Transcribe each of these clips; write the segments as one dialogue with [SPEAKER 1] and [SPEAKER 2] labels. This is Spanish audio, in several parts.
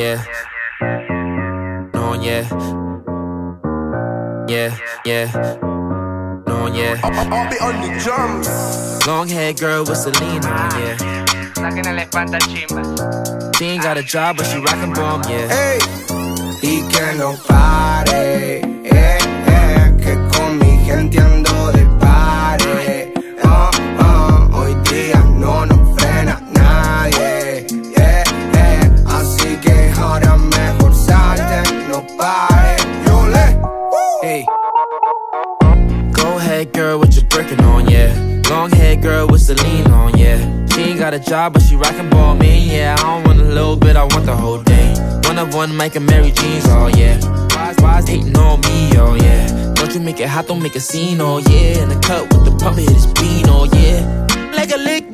[SPEAKER 1] yeah. No, yeah. Yeah, yeah. No, yeah.
[SPEAKER 2] I'll be on the drums.
[SPEAKER 1] Long hair girl with Celine on, yeah.
[SPEAKER 3] Saquen el espanta chimba.
[SPEAKER 1] She ain't got a job, but she rockin' bomb, yeah.
[SPEAKER 2] Ey, y que no
[SPEAKER 1] Go ahead, girl, with your brickin' on, yeah. Long hair girl with Celine on, yeah. She ain't got a job, but she rockin' ball me, yeah. I don't want a little bit, I want the whole thing. One of one, Mike and Mary Jeans, oh yeah. Why's, why's hating on me, oh yeah. Don't you make it hot, don't make a scene, oh yeah. In the cut with the pump, hit his bean, oh yeah. Like a lick,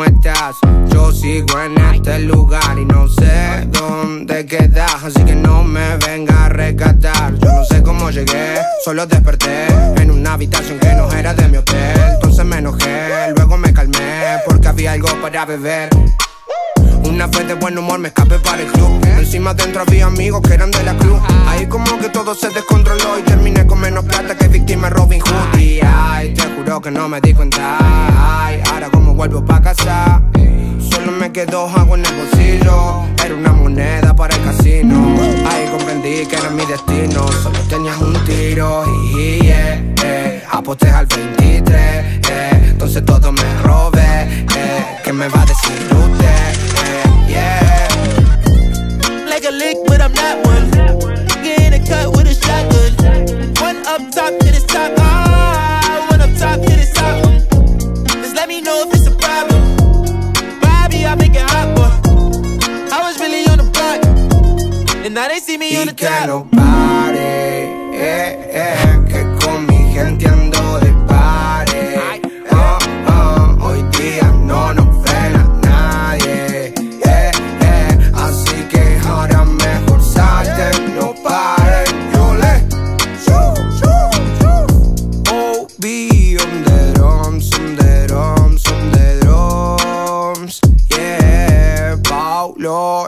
[SPEAKER 2] ¿cómo estás? Yo sigo en este lugar y no sé dónde quedas, así que no me venga a rescatar. Yo no sé cómo llegué, solo desperté en una habitación que no era de mi hotel. Entonces me enojé, luego me calmé porque había algo para beber. Una vez de buen humor me escapé para el club. Encima dentro había amigos que eran de la cruz. Ahí como que todo se descontroló y terminé con menos plata que víctima Robin Hood. Y que no me di cuenta. Ay, ahora como vuelvo pa' casa. Solo me quedó agua en el bolsillo. Era una moneda para el casino. Ahí comprendí que era mi destino. Solo tenías un tiro yeah, eh, aposté al 23. eh, entonces todo me robé. Eh, ¿Qué me va a decir usted? Eh, yeah.
[SPEAKER 1] like a lick, but I'm not one. Get the cut with a shotgun. One up top, hit his top. Ah, top, hit his top. Mm. Just let me know if it's a problem. Bobby, I make it hot, boy. I was really on the block, and now they see me on the top.
[SPEAKER 2] no pare, eh,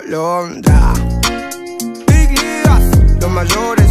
[SPEAKER 2] Londra. Big Ligas, los mayores.